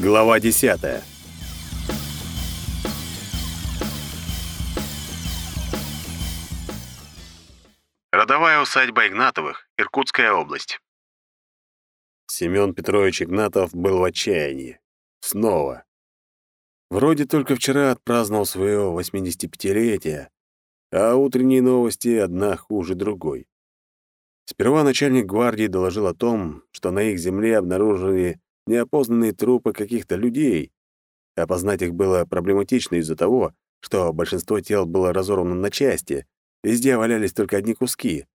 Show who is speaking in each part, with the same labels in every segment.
Speaker 1: Глава 10. Родовая усадьба Игнатовых, Иркутская область. Семён Петрович Игнатов был в отчаянии. Снова. Вроде только вчера отпраздновал своё 85-летие, а утренние новости одна хуже другой. Сперва начальник гвардии доложил о том, что на их земле обнаружили неопознанные трупы каких-то людей. Опознать их было проблематично из-за того, что большинство тел было разорвано на части, везде валялись только одни куски.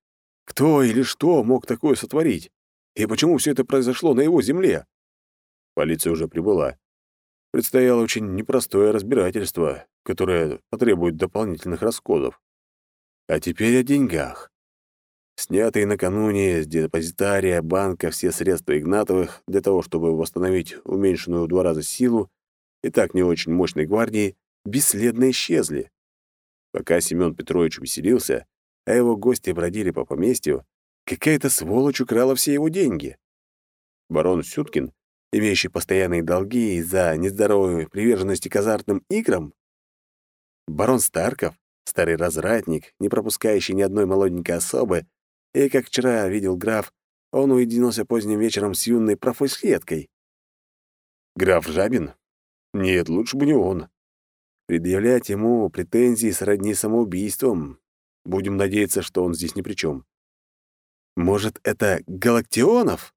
Speaker 1: Кто или что мог такое сотворить? И почему все это произошло на его земле? Полиция уже прибыла. Предстояло очень непростое разбирательство, которое потребует дополнительных расходов. А теперь о деньгах. Снятые накануне с депозитария банка все средства Игнатовых для того, чтобы восстановить уменьшенную в два раза силу и так не очень мощной гвардии, бесследно исчезли. Пока Семен Петрович веселился, а его гости бродили по поместью, какая-то сволочь украла все его деньги. Барон Сюткин, имеющий постоянные долги из-за нездоровой приверженности к азартным играм, барон Старков, старый развратник, не пропускающий ни одной молоденькой особы, и, как вчера видел граф, он уединился поздним вечером с юной профуслеткой. Граф Жабин? Нет, лучше бы не он. Предъявлять ему претензии сродни самоубийством. Будем надеяться, что он здесь ни при чем. Может, это Галактионов?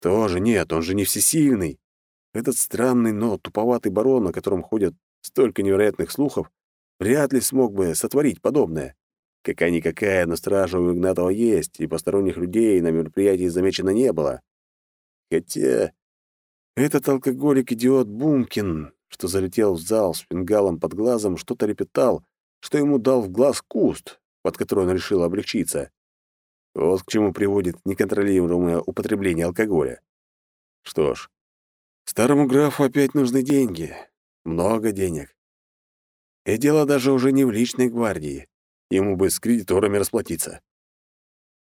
Speaker 1: Тоже нет, он же не всесильный. Этот странный, но туповатый барон, о котором ходят столько невероятных слухов, вряд ли смог бы сотворить подобное. Какая-никакая, но стража у Игнатова есть, и посторонних людей на мероприятии замечено не было. Хотя этот алкоголик-идиот Бумкин, что залетел в зал с фингалом под глазом, что-то репетал, что ему дал в глаз куст, под который он решил облегчиться. Вот к чему приводит неконтролируемое употребление алкоголя. Что ж, старому графу опять нужны деньги. Много денег. И дело даже уже не в личной гвардии. Ему бы с кредиторами расплатиться.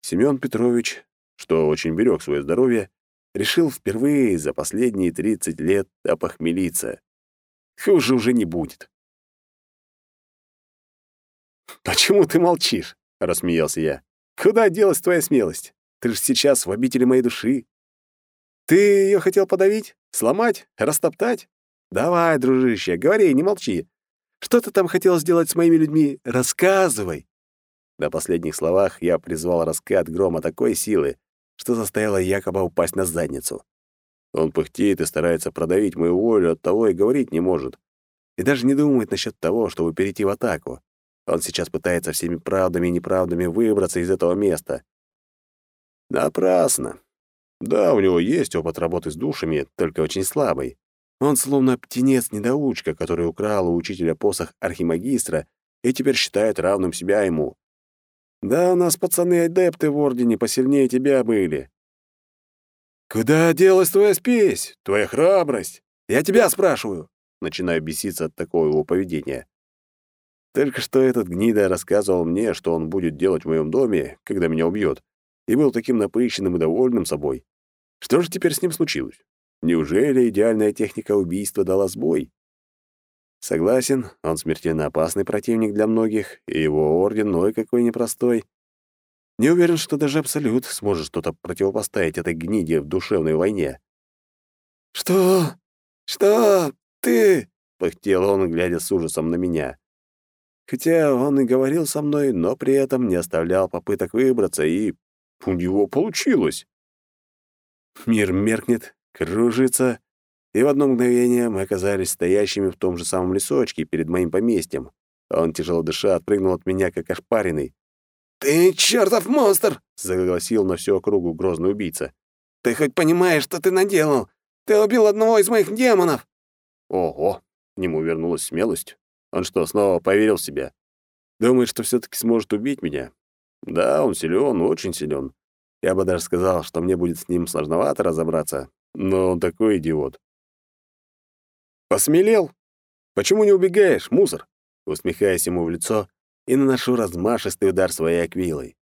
Speaker 1: Семён Петрович, что очень берег свое здоровье, решил впервые за последние 30 лет опохмелиться. Хуже уже не будет. «Почему ты молчишь?» — рассмеялся я. «Куда делась твоя смелость? Ты же сейчас в обители моей души. Ты ее хотел подавить, сломать, растоптать? Давай, дружище, говори, не молчи. Что ты там хотел сделать с моими людьми? Рассказывай!» На последних словах я призвал раскат грома такой силы, что заставило якобы упасть на задницу. Он пыхтит и старается продавить мою волю, от того и говорить не может. И даже не думает насчет того, чтобы перейти в атаку. Он сейчас пытается всеми правдами и неправдами выбраться из этого места. Напрасно. Да, у него есть опыт работы с душами, только очень слабый. Он словно птенец-недоучка, который украл у учителя посох архимагистра и теперь считает равным себя ему. Да, у нас пацаны-адепты в Ордене посильнее тебя были. «Куда делась твоя спесь? Твоя храбрость? Я тебя спрашиваю!» Начинаю беситься от такого его поведения. Только что этот гнида рассказывал мне, что он будет делать в моем доме, когда меня убьет, и был таким напыщенным и довольным собой. Что же теперь с ним случилось? Неужели идеальная техника убийства дала сбой? Согласен, он смертельно опасный противник для многих, и его орден, ой, какой непростой. Не уверен, что даже Абсолют сможет что-то противопоставить этой гниде в душевной войне. «Что? Что? Ты?» — пыхтел он, глядя с ужасом на меня. Хотя он и говорил со мной, но при этом не оставлял попыток выбраться, и у него получилось. Мир меркнет, кружится, и в одно мгновение мы оказались стоящими в том же самом лесочке перед моим поместьем. Он, тяжело дыша, отпрыгнул от меня, как ошпаренный. «Ты чертов монстр!» — заголосил на всю округу грозный убийца. «Ты хоть понимаешь, что ты наделал? Ты убил одного из моих демонов!» Ого! К нему вернулась смелость. Он что, снова поверил в себя? Думает, что все таки сможет убить меня? Да, он силен, очень силен. Я бы даже сказал, что мне будет с ним сложновато разобраться, но он такой идиот. «Посмелел? Почему не убегаешь, мусор?» Усмехаясь ему в лицо и наношу размашистый удар своей аквилой.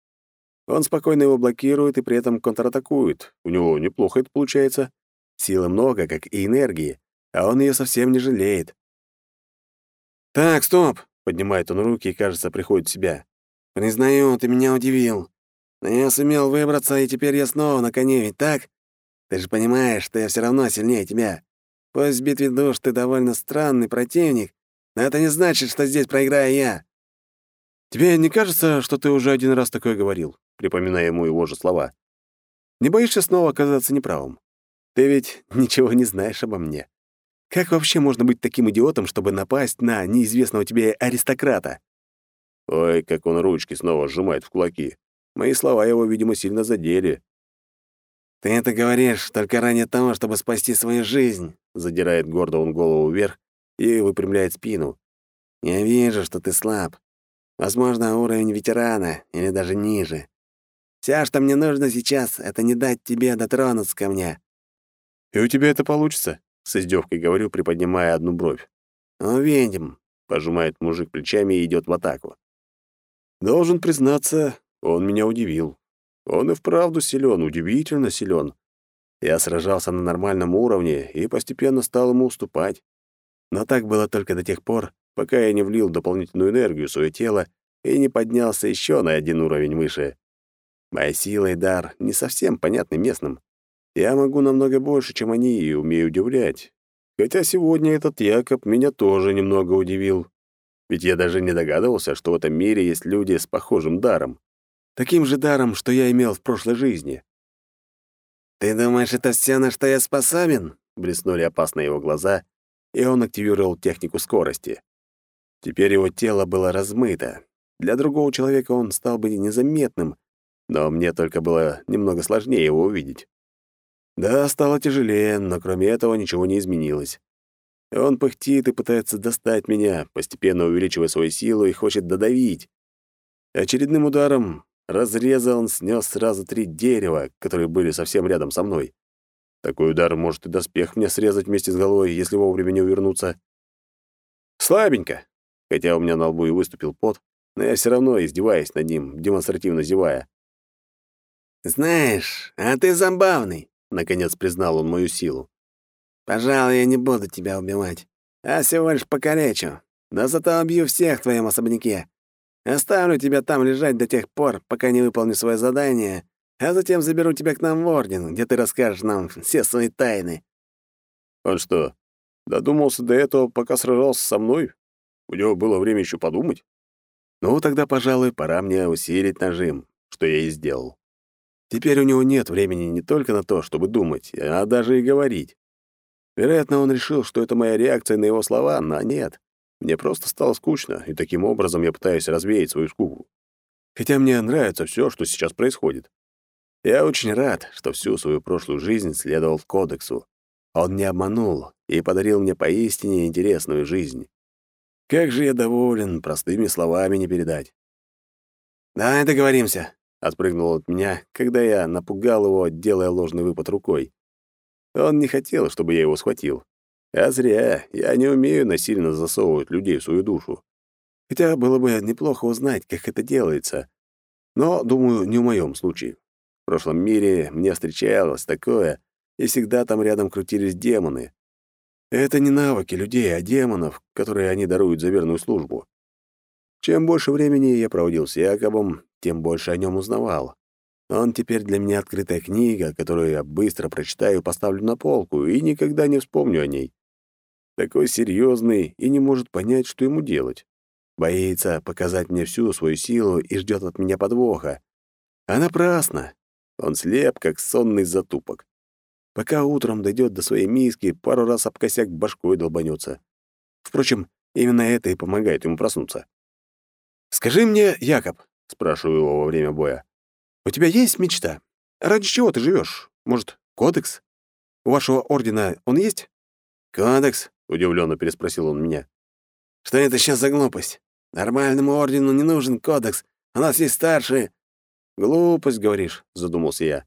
Speaker 1: Он спокойно его блокирует и при этом контратакует. У него неплохо это получается. Силы много, как и энергии, а он ее совсем не жалеет. «Так, стоп!» — поднимает он руки и, кажется, приходит в себя. «Признаю, ты меня удивил. Но я сумел выбраться, и теперь я снова на коне, ведь так? Ты же понимаешь, что я все равно сильнее тебя. Пусть в битве душ ты довольно странный противник, но это не значит, что здесь проиграю я». «Тебе не кажется, что ты уже один раз такое говорил?» припоминая ему его же слова. «Не боишься снова оказаться неправым? Ты ведь ничего не знаешь обо мне. Как вообще можно быть таким идиотом, чтобы напасть на неизвестного тебе аристократа?» Ой, как он ручки снова сжимает в кулаки. Мои слова его, видимо, сильно задели. «Ты это говоришь только ради того, чтобы спасти свою жизнь», — задирает гордо он голову вверх и выпрямляет спину. «Я вижу, что ты слаб. Возможно, уровень ветерана или даже ниже. Все, что мне нужно сейчас, это не дать тебе дотронуться ко мне». «И у тебя это получится?» — с издевкой говорю, приподнимая одну бровь. «Увидим», — пожимает мужик плечами и идет в атаку. «Должен признаться, он меня удивил». Он и вправду силен, удивительно силен. Я сражался на нормальном уровне и постепенно стал ему уступать. Но так было только до тех пор, пока я не влил дополнительную энергию в свое тело и не поднялся еще на один уровень выше. Моя сила и дар не совсем понятны местным. Я могу намного больше, чем они, и умею удивлять. Хотя сегодня этот Якоб меня тоже немного удивил. Ведь я даже не догадывался, что в этом мире есть люди с похожим даром таким же даром, что я имел в прошлой жизни. «Ты думаешь, это все, на что я способен?» — блеснули опасно его глаза, и он активировал технику скорости. Теперь его тело было размыто. Для другого человека он стал бы незаметным, но мне только было немного сложнее его увидеть. Да, стало тяжелее, но кроме этого ничего не изменилось. Он пыхтит и пытается достать меня, постепенно увеличивая свою силу и хочет додавить. Очередным ударом Разрезал, он снес сразу три дерева, которые были совсем рядом со мной. Такой удар может и доспех мне срезать вместе с головой, если вовремя не увернуться. Слабенько. Хотя у меня на лбу и выступил пот, но я все равно издеваюсь над ним, демонстративно зевая. «Знаешь, а ты забавный», — наконец признал он мою силу. «Пожалуй, я не буду тебя убивать, а всего лишь покалечу, но зато убью всех в твоем особняке. Оставлю тебя там лежать до тех пор, пока не выполню свое задание, а затем заберу тебя к нам в Орден, где ты расскажешь нам все свои тайны». «Он что, додумался до этого, пока сражался со мной? У него было время еще подумать?» «Ну, тогда, пожалуй, пора мне усилить нажим, что я и сделал. Теперь у него нет времени не только на то, чтобы думать, а даже и говорить. Вероятно, он решил, что это моя реакция на его слова, но нет. Мне просто стало скучно, и таким образом я пытаюсь развеять свою скуку. Хотя мне нравится все, что сейчас происходит. Я очень рад, что всю свою прошлую жизнь следовал кодексу. Он не обманул и подарил мне поистине интересную жизнь. Как же я доволен, простыми словами не передать. «Давай договоримся», — отпрыгнул от меня, когда я напугал его, делая ложный выпад рукой. Он не хотел, чтобы я его схватил. А зря, я не умею насильно засовывать людей в свою душу. Хотя было бы неплохо узнать, как это делается. Но, думаю, не в моем случае. В прошлом мире мне встречалось такое, и всегда там рядом крутились демоны. Это не навыки людей, а демонов, которые они даруют за верную службу. Чем больше времени я проводил с Якобом, тем больше о нем узнавал. Он теперь для меня открытая книга, которую я быстро прочитаю, поставлю на полку и никогда не вспомню о ней такой серьезный и не может понять, что ему делать. Боится показать мне всю свою силу и ждет от меня подвоха. А напрасно. Он слеп, как сонный затупок. Пока утром дойдет до своей миски, пару раз об косяк башкой долбанется. Впрочем, именно это и помогает ему проснуться. «Скажи мне, Якоб», — спрашиваю его во время боя, «у тебя есть мечта? Ради чего ты живешь? Может, кодекс? У вашего ордена он есть?» «Кодекс? — удивленно переспросил он меня. «Что это сейчас за глупость? Нормальному ордену не нужен кодекс. У нас есть старшие». «Глупость, говоришь», — задумался я.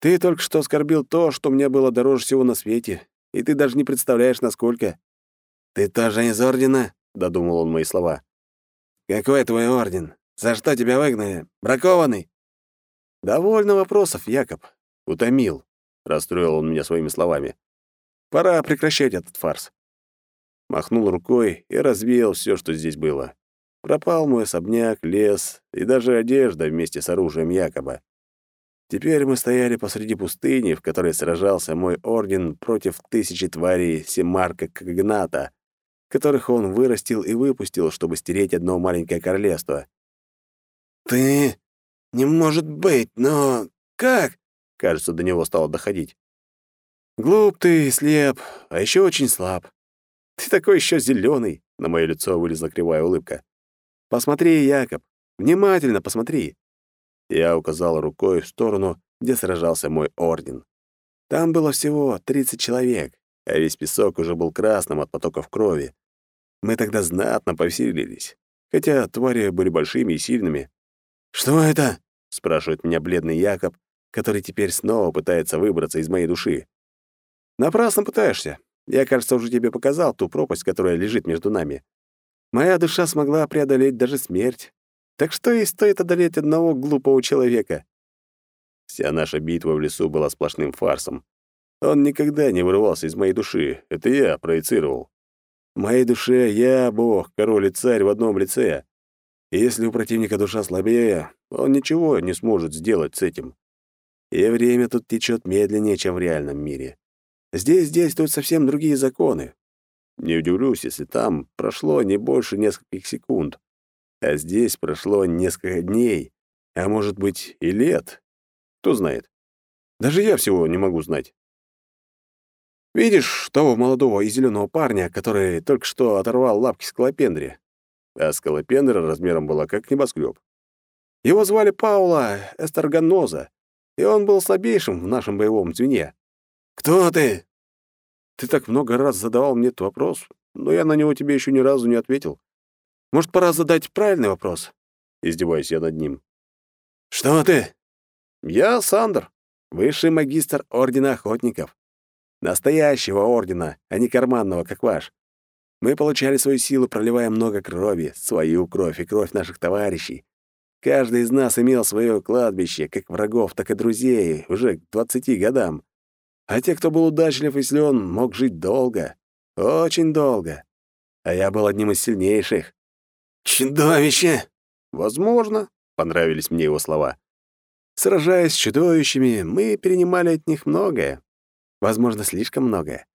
Speaker 1: «Ты только что оскорбил то, что мне было дороже всего на свете, и ты даже не представляешь, насколько». «Ты тоже из ордена?» — додумал он мои слова. «Какой твой орден? За что тебя выгнали? Бракованный?» «Довольно вопросов, Якоб. Утомил», — расстроил он меня своими словами. «Пора прекращать этот фарс махнул рукой и развеял все, что здесь было. Пропал мой особняк, лес и даже одежда вместе с оружием якобы. Теперь мы стояли посреди пустыни, в которой сражался мой орден против тысячи тварей Семарка Кагната, которых он вырастил и выпустил, чтобы стереть одно маленькое королевство.
Speaker 2: «Ты... не может быть, но... как?»
Speaker 1: Кажется, до него стало доходить. «Глуп ты слеп, а еще очень слаб. Ты такой еще зеленый!» — на мое лицо вылезла кривая улыбка. «Посмотри, Якоб, внимательно посмотри!» Я указал рукой в сторону, где сражался мой орден. Там было всего 30 человек, а весь песок уже был красным от потоков крови. Мы тогда знатно повеселились, хотя твари были большими и сильными.
Speaker 2: «Что это?»
Speaker 1: — спрашивает меня бледный Якоб, который теперь снова пытается выбраться из моей души. «Напрасно пытаешься. Я, кажется, уже тебе показал ту пропасть, которая лежит между нами. Моя душа смогла преодолеть даже смерть. Так что ей стоит одолеть одного глупого человека? Вся наша битва в лесу была сплошным фарсом. Он никогда не вырвался из моей души. Это я проецировал. В моей душе я — бог, король и царь в одном лице. И если у противника душа слабее, он ничего не сможет сделать с этим. И время тут течет медленнее, чем в реальном мире. Здесь действуют совсем другие законы. Не удивлюсь, если там прошло не больше нескольких секунд, а здесь прошло несколько дней, а может быть и лет. Кто знает? Даже я всего не могу знать. Видишь того молодого и зеленого парня, который только что оторвал лапки скалопендре? А скалопендра размером была как небоскреб. Его звали Паула Эстерганоза, и он был слабейшим в нашем боевом звене.
Speaker 2: «Кто ты?»
Speaker 1: Ты так много раз задавал мне этот вопрос, но я на него тебе еще ни разу не ответил. Может, пора задать правильный вопрос?» Издеваюсь я над ним.
Speaker 2: «Что ты?»
Speaker 1: «Я Сандр, высший магистр Ордена Охотников. Настоящего ордена, а не карманного, как ваш. Мы получали свою силу, проливая много крови, свою кровь и кровь наших товарищей. Каждый из нас имел свое кладбище, как врагов, так и друзей, уже к 20 годам. А те, кто был удачлив и силен, мог жить долго. Очень долго. А я был одним из сильнейших.
Speaker 2: «Чудовище!»
Speaker 1: «Возможно», — понравились мне его слова. «Сражаясь с чудовищами, мы перенимали от них многое. Возможно, слишком многое.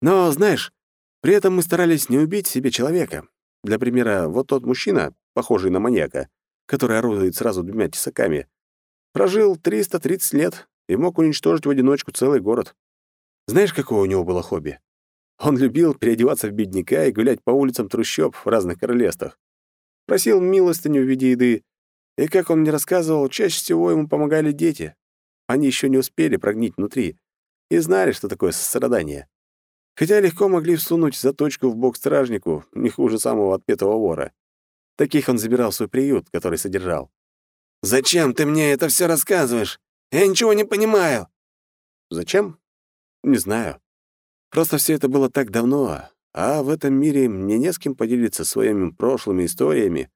Speaker 1: Но, знаешь, при этом мы старались не убить себе человека. Для примера, вот тот мужчина, похожий на маньяка, который орудует сразу двумя тесаками, прожил 330 лет, и мог уничтожить в одиночку целый город. Знаешь, какое у него было хобби? Он любил переодеваться в бедняка и гулять по улицам трущоб в разных королевствах. Просил милостыню в виде еды, и, как он мне рассказывал, чаще всего ему помогали дети. Они еще не успели прогнить внутри и знали, что такое сострадание. Хотя легко могли всунуть заточку в бок стражнику, не хуже самого отпетого вора. Таких он забирал в свой приют, который содержал.
Speaker 2: «Зачем ты мне это все рассказываешь? Я ничего не понимаю».
Speaker 1: «Зачем? Не знаю. Просто все это было так давно, а в этом мире мне не с кем поделиться своими прошлыми историями».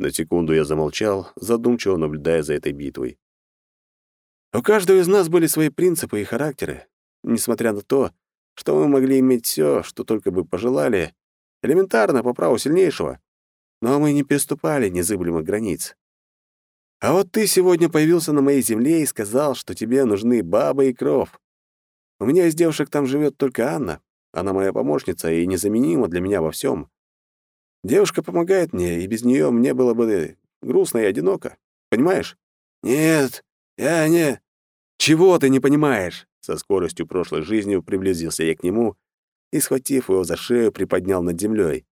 Speaker 1: На секунду я замолчал, задумчиво наблюдая за этой битвой. У каждого из нас были свои принципы и характеры. Несмотря на то, что мы могли иметь все, что только бы пожелали, элементарно, по праву сильнейшего. Но мы не переступали незыблемых границ. А вот ты сегодня появился на моей земле и сказал, что тебе нужны бабы и кров. У меня из девушек там живет только Анна. Она моя помощница и незаменима для меня во всем. Девушка помогает мне, и без нее мне было бы э, грустно и одиноко. Понимаешь?
Speaker 2: Нет, я не...
Speaker 1: Чего ты не понимаешь? Со скоростью прошлой жизни приблизился я к нему и, схватив его за шею, приподнял над землей.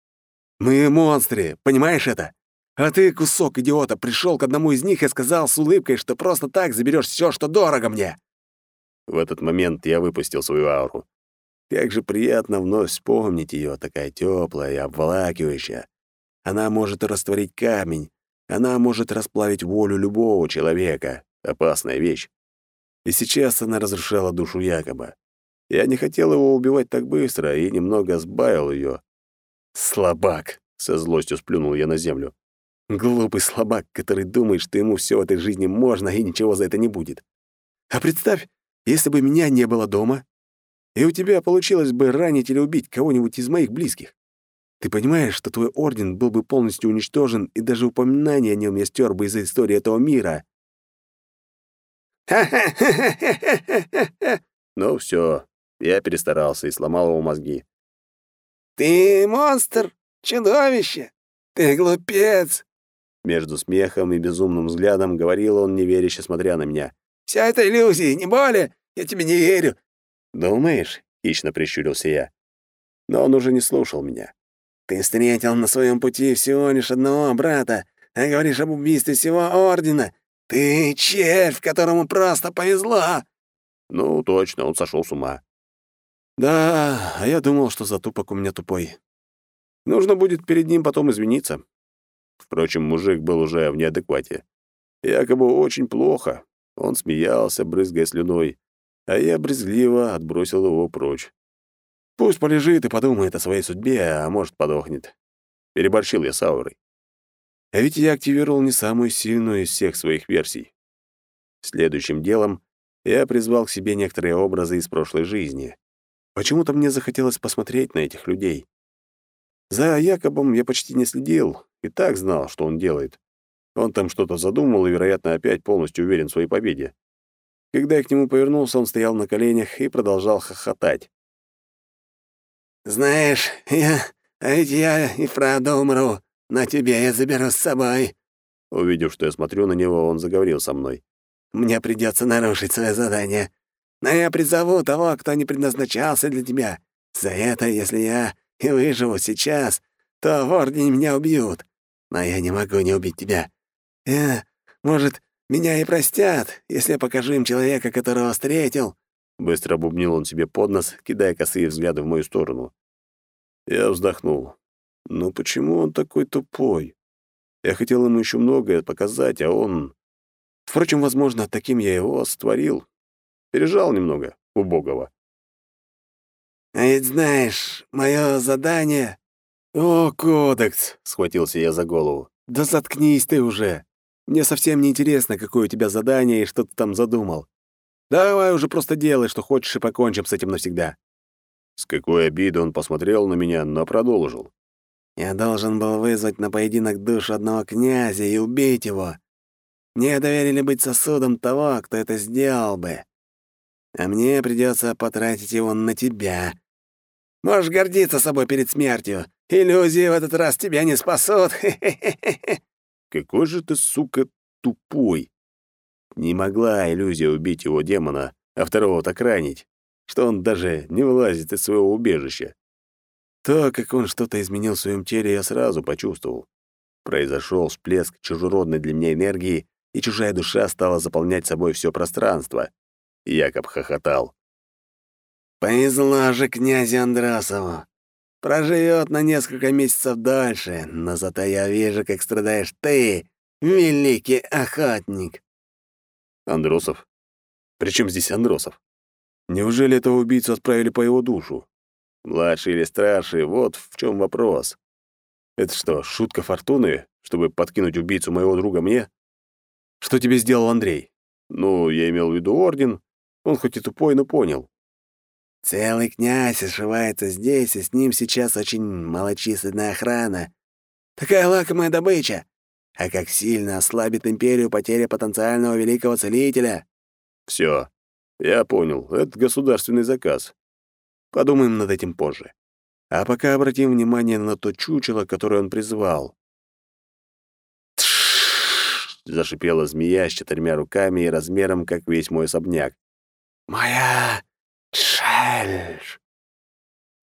Speaker 1: «Мы монстры, понимаешь это? А ты, кусок идиота, пришел к одному из них и сказал с улыбкой, что просто так заберешь все, что дорого мне. В этот момент я выпустил свою ауру. Как же приятно вновь вспомнить ее, такая теплая и обволакивающая. Она может растворить камень, она может расплавить волю любого человека. Опасная вещь. И сейчас она разрушала душу Якоба. Я не хотел его убивать так быстро и немного сбавил ее. «Слабак!» — со злостью сплюнул я на землю. Глупый слабак, который думает, что ему все в этой жизни можно и ничего за это не будет. А представь, если бы меня не было дома, и у тебя получилось бы ранить или убить кого-нибудь из моих близких. Ты понимаешь, что твой орден был бы полностью уничтожен, и даже упоминание о нем я стер бы из истории этого мира. Ну все, я перестарался и сломал его мозги.
Speaker 2: Ты монстр, чудовище, ты глупец,
Speaker 1: между смехом и безумным взглядом говорил он, неверяще смотря на меня.
Speaker 2: «Вся эта иллюзия, не более! Я тебе не верю!»
Speaker 1: «Думаешь?» — хищно прищурился я. Но он уже не слушал меня.
Speaker 2: «Ты встретил на своем пути всего лишь одного брата, а говоришь об убийстве всего Ордена. Ты червь, которому просто повезло!»
Speaker 1: «Ну, точно, он сошел с ума». «Да, а я думал, что затупок у меня тупой. Нужно будет перед ним потом извиниться. Впрочем, мужик был уже в неадеквате. Якобы очень плохо. Он смеялся, брызгая слюной, а я брезгливо отбросил его прочь. Пусть полежит и подумает о своей судьбе, а может, подохнет. Переборщил я с аурой. А ведь я активировал не самую сильную из всех своих версий. Следующим делом я призвал к себе некоторые образы из прошлой жизни. Почему-то мне захотелось посмотреть на этих людей. За Якобом я почти не следил и так знал, что он делает. Он там что-то задумал и, вероятно, опять полностью уверен в своей победе. Когда я к нему повернулся, он стоял на коленях и продолжал хохотать.
Speaker 2: «Знаешь, я... А ведь я и правда умру, но тебя я заберу с собой».
Speaker 1: Увидев, что я смотрю на него, он заговорил со мной.
Speaker 2: «Мне придется нарушить свое задание. Но я призову того, кто не предназначался для тебя. За это, если я и выживу сейчас, то в Ордене меня убьют. Но я не могу не убить тебя. Э, может, меня и простят, если я покажу им человека, которого встретил».
Speaker 1: Быстро бубнил он себе под нос, кидая косые взгляды в мою сторону. Я вздохнул. «Ну почему он такой тупой? Я хотел ему еще многое показать, а он...» Впрочем, возможно, таким я его створил. Пережал немного, убогого.
Speaker 2: «А ведь знаешь, мое задание...»
Speaker 1: «О, кодекс!» — схватился я за голову. «Да заткнись ты уже! Мне совсем не интересно, какое у тебя задание и что ты там задумал. Давай уже просто делай, что хочешь, и покончим с этим навсегда». С какой обидой он посмотрел на меня, но продолжил.
Speaker 2: «Я должен был вызвать на поединок душ одного князя и убить его. Мне доверили быть сосудом того, кто это сделал бы. А мне придется потратить его на тебя, Можешь гордиться собой перед смертью. Иллюзии в этот раз тебя не спасут.
Speaker 1: Хе -хе -хе Какой же ты, сука, тупой. Не могла иллюзия убить его демона, а второго так ранить, что он даже не вылазит из своего убежища. То, как он что-то изменил в своем теле, я сразу почувствовал. Произошел всплеск чужеродной для меня энергии, и чужая душа стала заполнять собой все пространство. Якоб хохотал.
Speaker 2: Повезло же князю Андрасову. Проживет на несколько месяцев дальше, но зато я вижу, как страдаешь ты, великий охотник.
Speaker 1: Андросов? Причем здесь Андросов? Неужели этого убийцу отправили по его душу? Младший или старший, вот в чем вопрос. Это что, шутка фортуны, чтобы подкинуть убийцу моего друга мне? Что тебе сделал Андрей? Ну, я имел в виду орден. Он хоть и тупой, но понял.
Speaker 2: Целый князь ошивается здесь, и с ним сейчас очень малочисленная охрана. Такая лакомая добыча. А как сильно ослабит империю потеря потенциального великого целителя.
Speaker 1: Все, Я понял. Это государственный заказ. Подумаем над этим позже. А пока обратим внимание на то чучело, которое он призвал. Тш! зашипела змея с четырьмя руками и размером, как весь мой особняк.
Speaker 2: «Моя Шель!»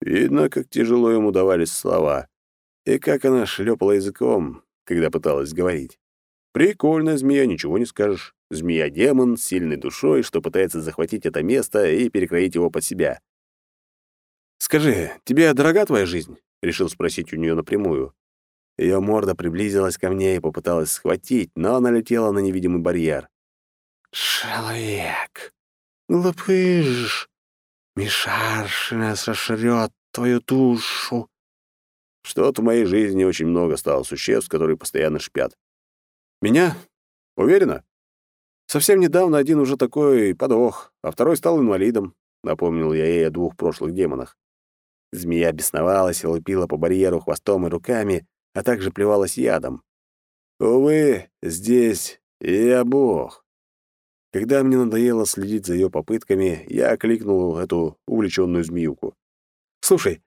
Speaker 1: Видно, как тяжело ему давались слова, и как она шлепала языком, когда пыталась говорить. Прикольная змея, ничего не скажешь. Змея-демон с сильной душой, что пытается захватить это место и перекроить его под себя. «Скажи, тебе дорога твоя жизнь?» — решил спросить у нее напрямую. Ее морда приблизилась ко мне и попыталась схватить, но она летела на невидимый барьер.
Speaker 2: «Человек! Глупыш!» Мишаршина сошрет твою тушу.
Speaker 1: Что-то в моей жизни очень много стало существ, которые постоянно шпят. Меня? Уверена? Совсем недавно один уже такой подох, а второй стал инвалидом. Напомнил я ей о двух прошлых демонах. Змея бесновалась и лупила по барьеру хвостом и руками, а также плевалась ядом. Увы, здесь я бог. Когда мне надоело следить за ее попытками, я окликнул эту увлеченную змеюку. «Слушай,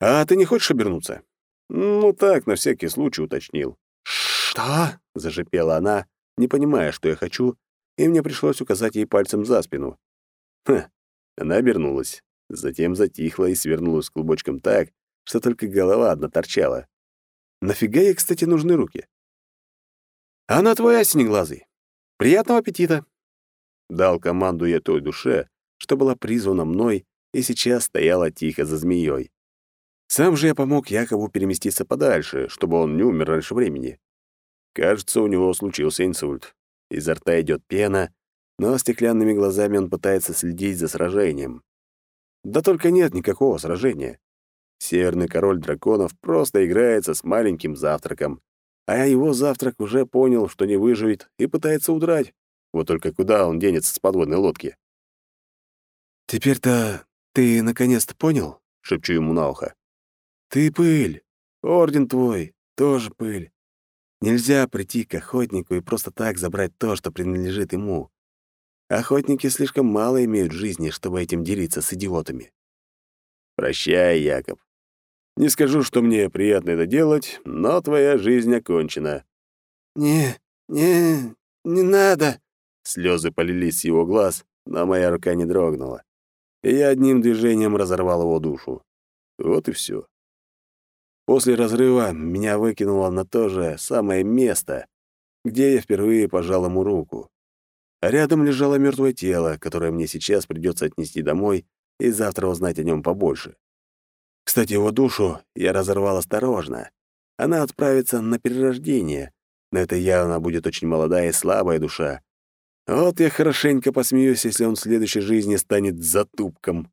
Speaker 1: а ты не хочешь обернуться?» «Ну так, на всякий случай уточнил».
Speaker 2: «Что?»
Speaker 1: — зажипела она, не понимая, что я хочу, и мне пришлось указать ей пальцем за спину. Ха, она обернулась, затем затихла и свернулась клубочком так, что только голова одна торчала. Нафига ей, кстати, нужны руки? «А на твой асенеглазый! Приятного аппетита!» Дал команду я той душе, что была призвана мной и сейчас стояла тихо за змеей. Сам же я помог Якову переместиться подальше, чтобы он не умер раньше времени. Кажется, у него случился инсульт. Изо рта идет пена, но стеклянными глазами он пытается следить за сражением. Да только нет никакого сражения. Северный король драконов просто играется с маленьким завтраком, а его завтрак уже понял, что не выживет, и пытается удрать. Вот только куда он денется с подводной лодки? «Теперь-то ты наконец-то понял?» — шепчу ему на ухо. «Ты пыль. Орден твой тоже пыль. Нельзя прийти к охотнику и просто так забрать то, что принадлежит ему. Охотники слишком мало имеют жизни, чтобы этим делиться с идиотами». «Прощай, Якоб. Не скажу, что мне приятно это делать, но твоя жизнь окончена».
Speaker 2: «Не, не, не надо»,
Speaker 1: Слезы полились с его глаз, но моя рука не дрогнула. И я одним движением разорвал его душу. Вот и все. После разрыва меня выкинуло на то же самое место, где я впервые пожал ему руку. Рядом лежало мертвое тело, которое мне сейчас придется отнести домой и завтра узнать о нем побольше. Кстати, его душу я разорвал осторожно. Она отправится на перерождение, но это явно будет очень молодая и слабая душа, вот я хорошенько посмеюсь, если он в следующей жизни станет затупком.